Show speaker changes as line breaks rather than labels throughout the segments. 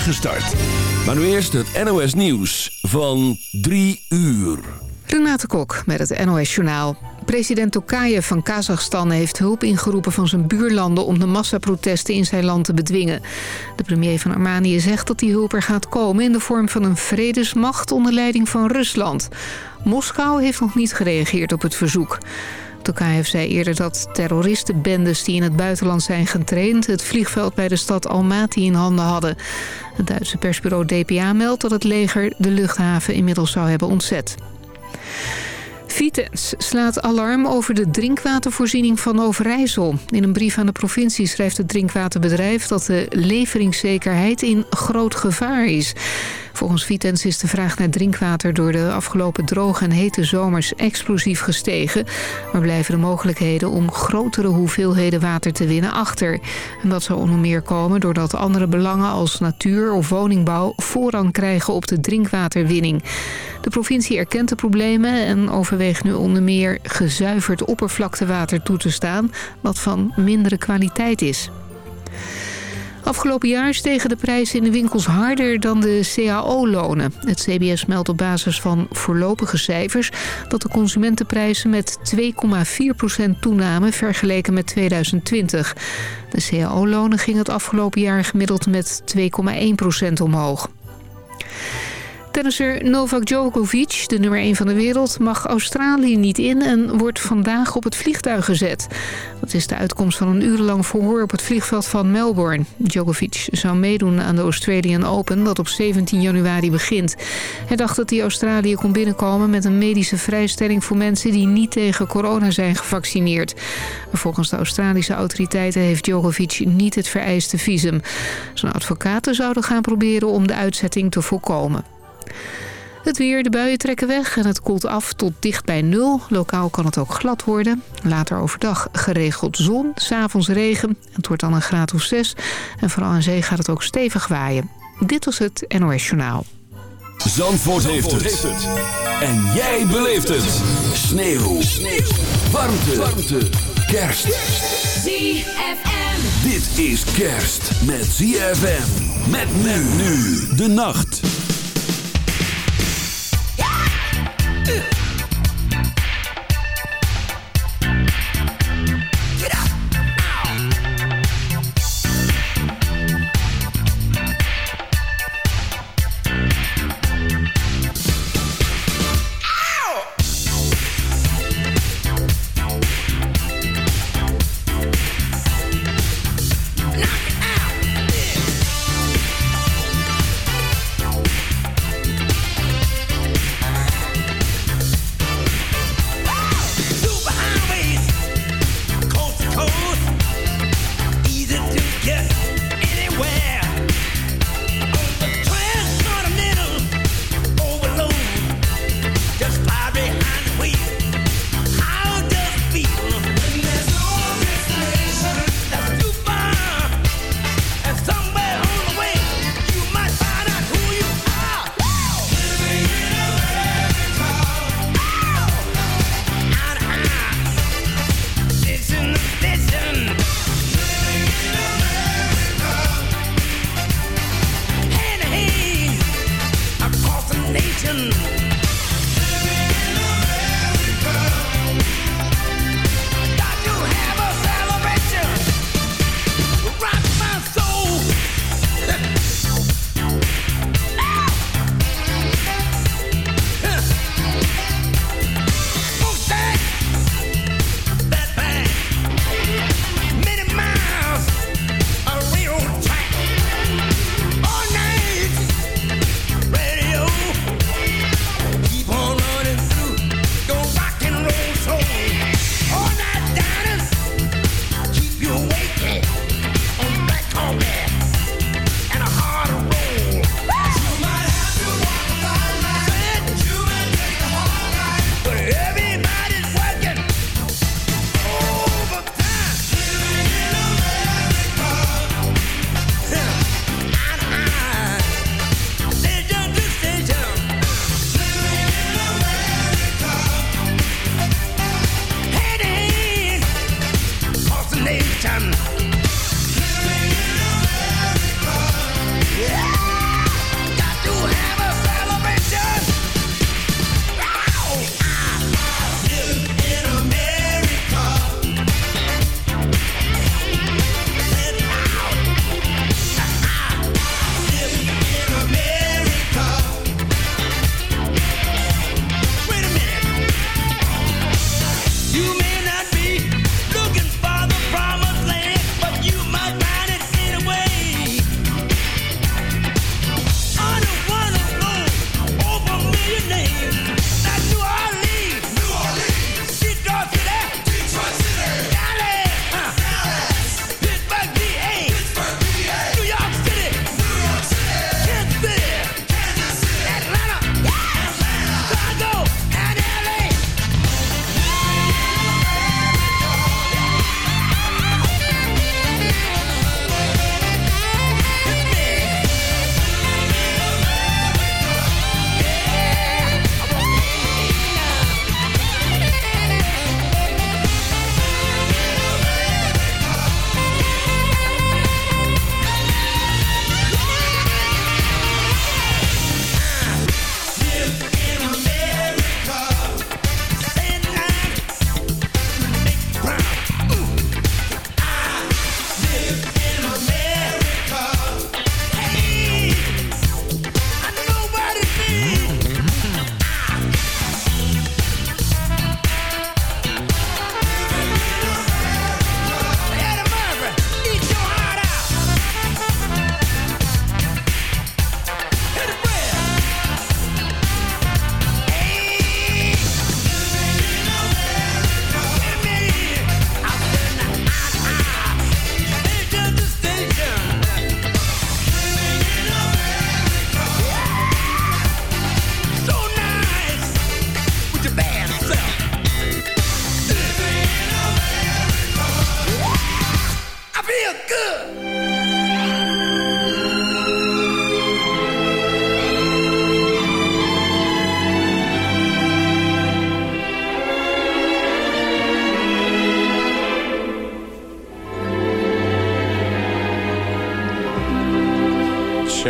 start. Maar nu eerst het NOS Nieuws van 3 uur.
Renate Kok met het NOS Journaal. President Tokayev van Kazachstan heeft hulp ingeroepen van zijn buurlanden... om de massaprotesten in zijn land te bedwingen. De premier van Armenië zegt dat die hulp er gaat komen... in de vorm van een vredesmacht onder leiding van Rusland. Moskou heeft nog niet gereageerd op het verzoek. Tokayev zei eerder dat terroristenbendes die in het buitenland zijn getraind... het vliegveld bij de stad Almaty in handen hadden. Het Duitse persbureau DPA meldt dat het leger de luchthaven inmiddels zou hebben ontzet. Vitens slaat alarm over de drinkwatervoorziening van Overijssel. In een brief aan de provincie schrijft het drinkwaterbedrijf... dat de leveringszekerheid in groot gevaar is. Volgens Vitens is de vraag naar drinkwater door de afgelopen droge en hete zomers explosief gestegen. Maar blijven de mogelijkheden om grotere hoeveelheden water te winnen achter. En dat zou onder meer komen doordat andere belangen als natuur of woningbouw voorrang krijgen op de drinkwaterwinning. De provincie erkent de problemen en overweegt nu onder meer gezuiverd oppervlaktewater toe te staan, wat van mindere kwaliteit is. Afgelopen jaar stegen de prijzen in de winkels harder dan de cao-lonen. Het CBS meldt op basis van voorlopige cijfers... dat de consumentenprijzen met 2,4% toenamen vergeleken met 2020. De cao-lonen gingen het afgelopen jaar gemiddeld met 2,1% omhoog. Tennisser Novak Djokovic, de nummer 1 van de wereld, mag Australië niet in en wordt vandaag op het vliegtuig gezet. Dat is de uitkomst van een urenlang verhoor op het vliegveld van Melbourne. Djokovic zou meedoen aan de Australian Open, dat op 17 januari begint. Hij dacht dat hij Australië kon binnenkomen met een medische vrijstelling voor mensen die niet tegen corona zijn gevaccineerd. Volgens de Australische autoriteiten heeft Djokovic niet het vereiste visum. Zijn advocaten zouden gaan proberen om de uitzetting te voorkomen. Het weer, de buien trekken weg en het koelt af tot dicht bij nul. Lokaal kan het ook glad worden. Later overdag geregeld zon, s'avonds regen. Het wordt dan een graad of zes. En vooral aan zee gaat het ook stevig waaien. Dit was het NOS Journaal.
Zandvoort, heeft, het. En jij beleeft het. Sneeuw. Sneeuw. Warmte. Warmte. Kerst.
ZFM.
Dit is kerst met ZFM. Met men nu de nacht. Uh.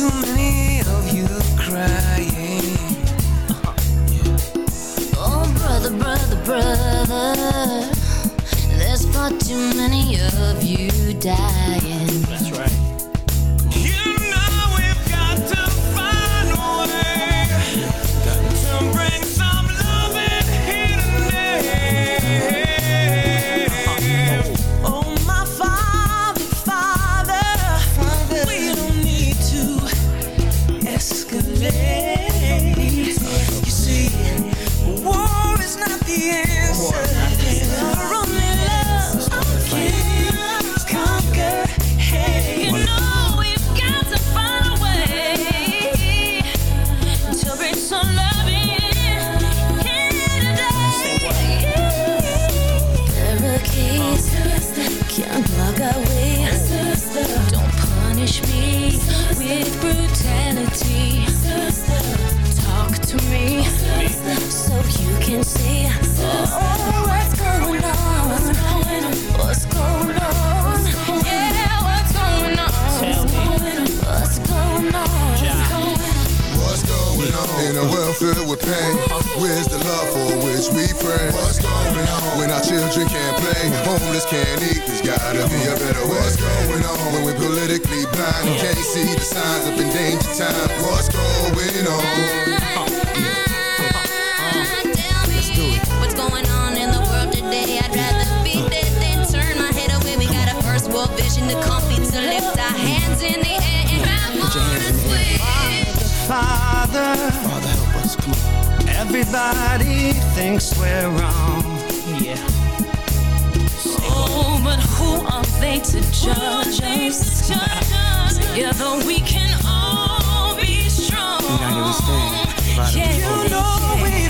Oh, brother, brother, brother. There's far too many of you dying.
Thinks we're wrong.
Yeah.
Oh, but who are they to judge us? Together we can all be strong.
United we stand.
Yeah. You know
we've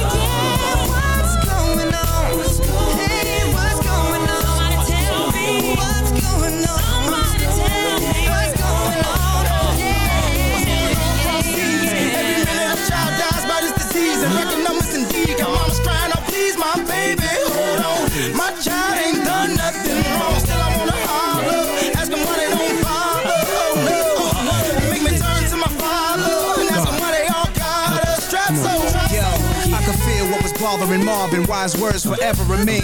Marvin. Wise words forever remain.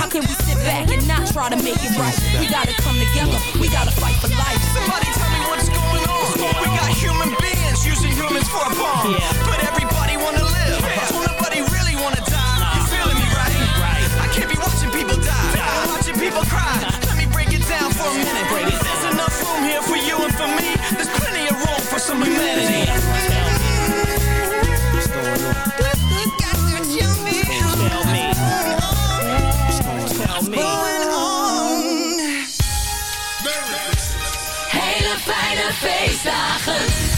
How can we sit back and not try to make it right? We gotta come together. We gotta fight for life.
Somebody tell me what's going on. We got human beings using humans for a bomb.
Yeah.
But everybody wanna live. So nobody really wanna die.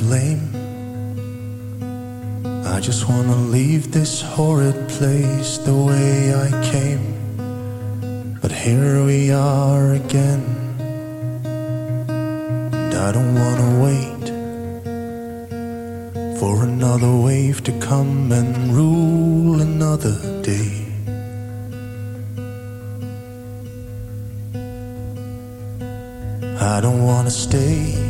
Blame. I just wanna leave this horrid place the way I came. But here we are again. And I don't wanna wait for another wave to come and rule another day. I don't wanna stay.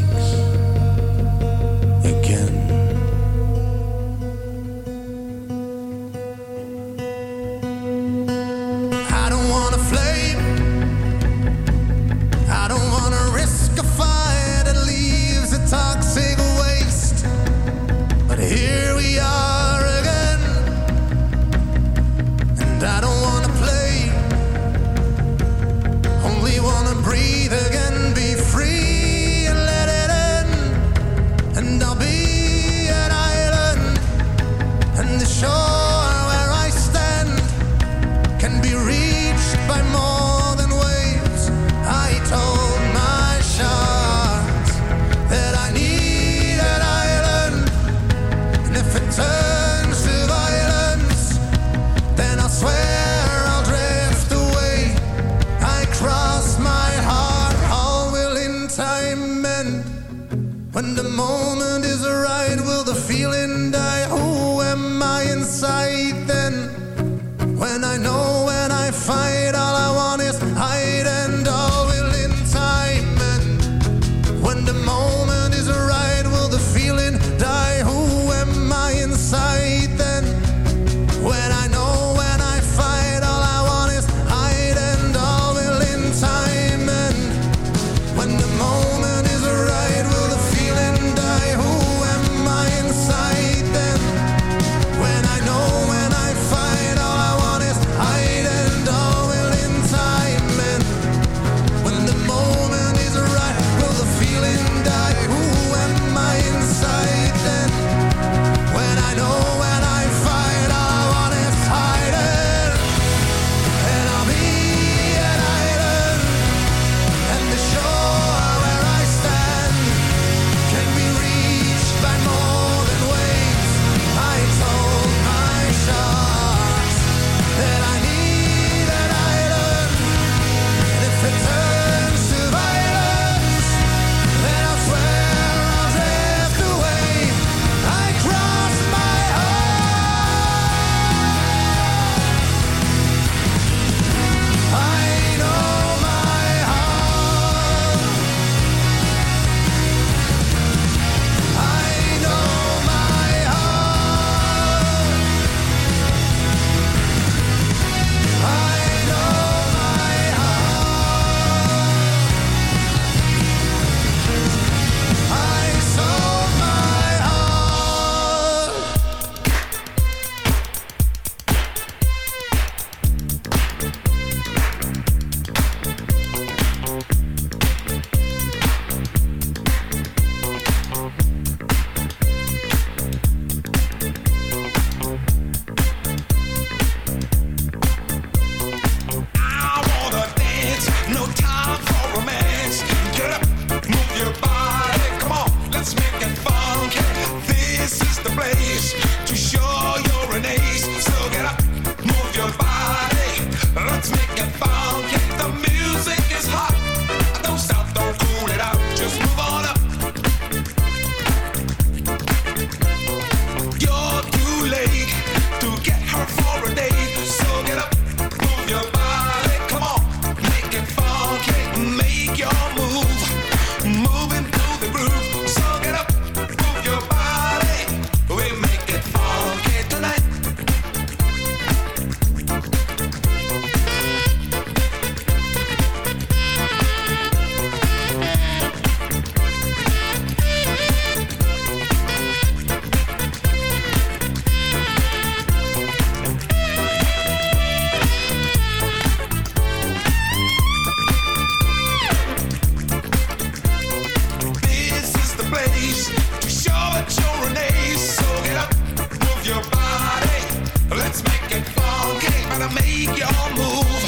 make your move.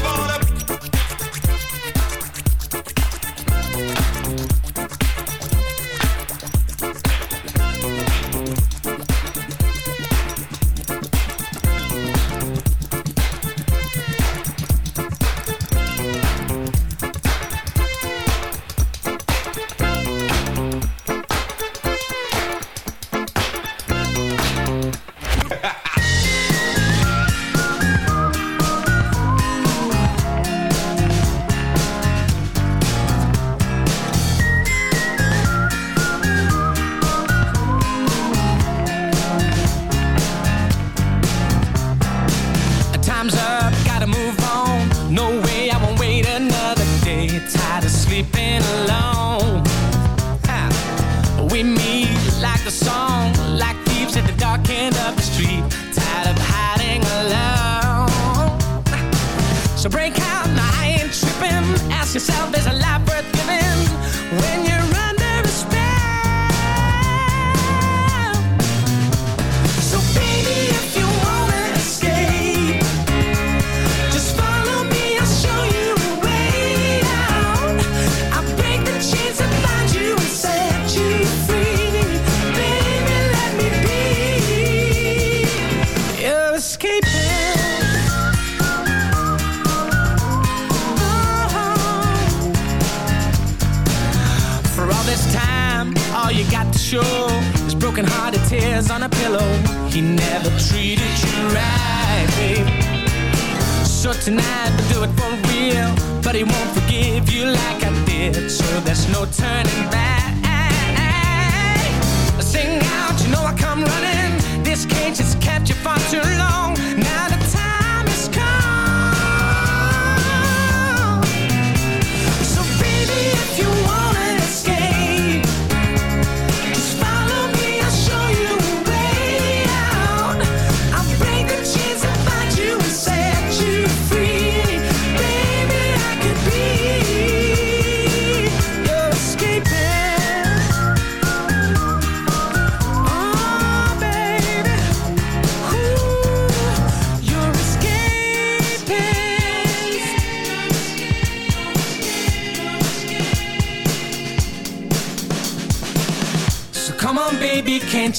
Bora.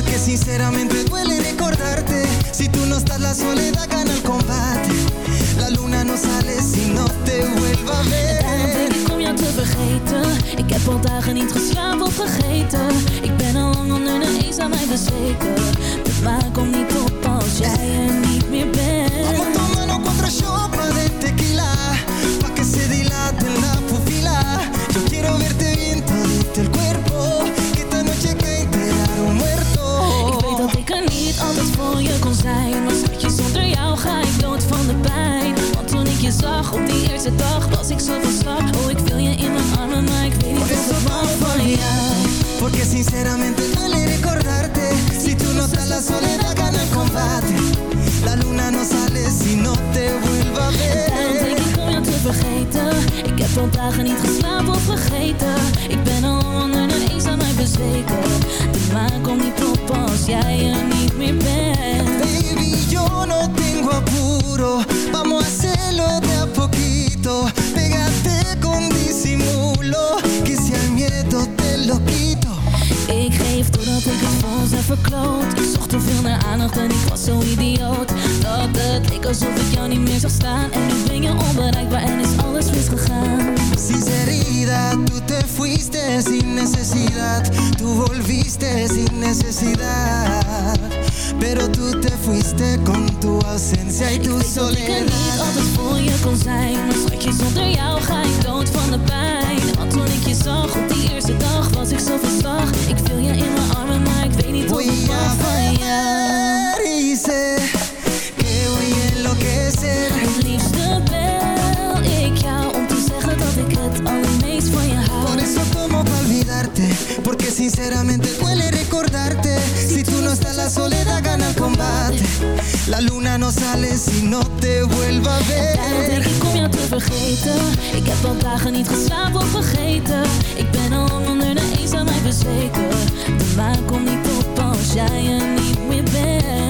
Porque sinceramente duele recordarte. Si tú no estás la soledad gana el combate. La luna no sale si te vuelva a ver.
Ik te vergeten. Ik heb al dagen niet geslapen of vergeten. Ik ben al lang onder de eens aan mij bezweken bezweken De maan komt niet op als jij er niet meer bent.
Baby, yo no tengo apuro. Vamos a hacerlo de a poquito. Pégate con disimulo Que si al miedo te lo quito.
Ik geef doordat ik het ons heb verkloot aandacht en ik was zo idioot. Dat het leek alsof ik jou niet meer zag staan. En nu ben je onbereikbaar en is alles misgegaan.
Sinceridad, tú te fuiste sin necesidad. Tú volviste sin necesidad. Pero tú te fuiste con tu ausencia y tu
Ik weet dat ik er niet
soledad.
altijd voor je kon zijn. Maar schatje, zonder jou ga ik dood van de pijn. Want toen ik je zag op die eerste dag was ik zo van slag. Ik viel je in mijn armen, maar ik weet niet of ik van jou
ver sé que a enloquecer.
Het liefste bel ik jou om te zeggen dat ik het allermeest van je
Por
hou
eso tomo pa olvidarte Porque sinceramente duele recordarte. Si tú no estás la soledad gana el combate. La luna no sale si no te vuelva a
Daarom denk
ver
ik om jou te vergeten. Ik heb al dagen niet geslapen of vergeten. Ik ben al lang onder de eens aan mij bezweken. De maan komt niet op als jij er niet meer bent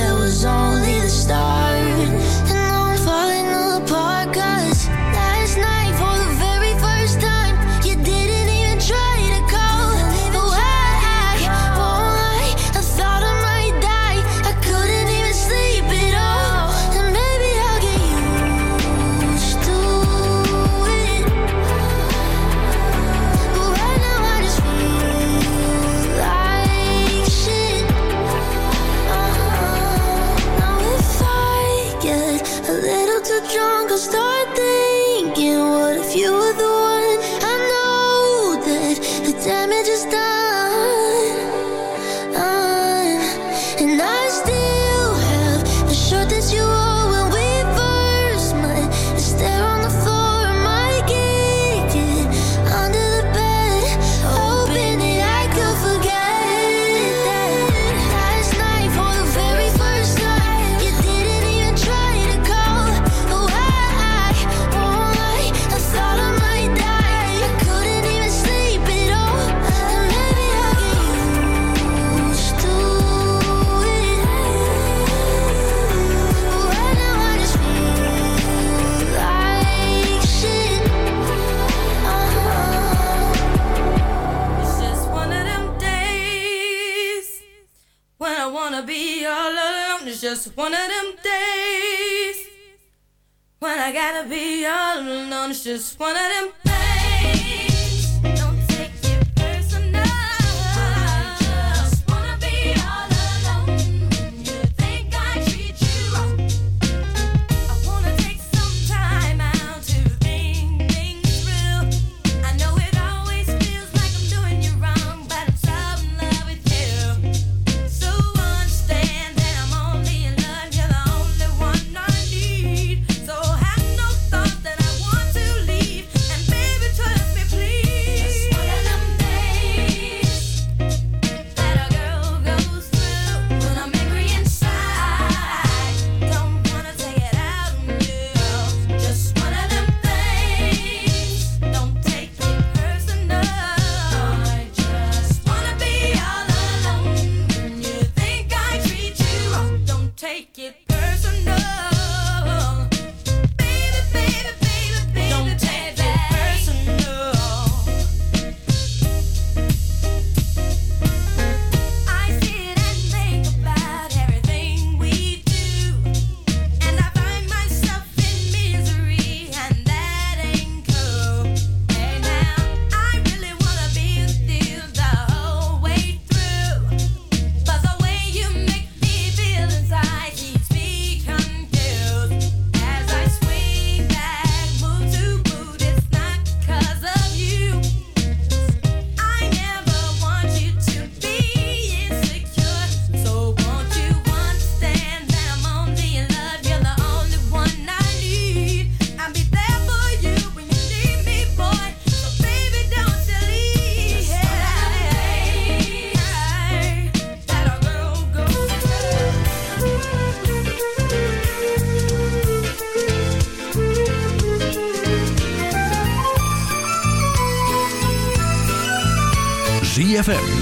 just one
of them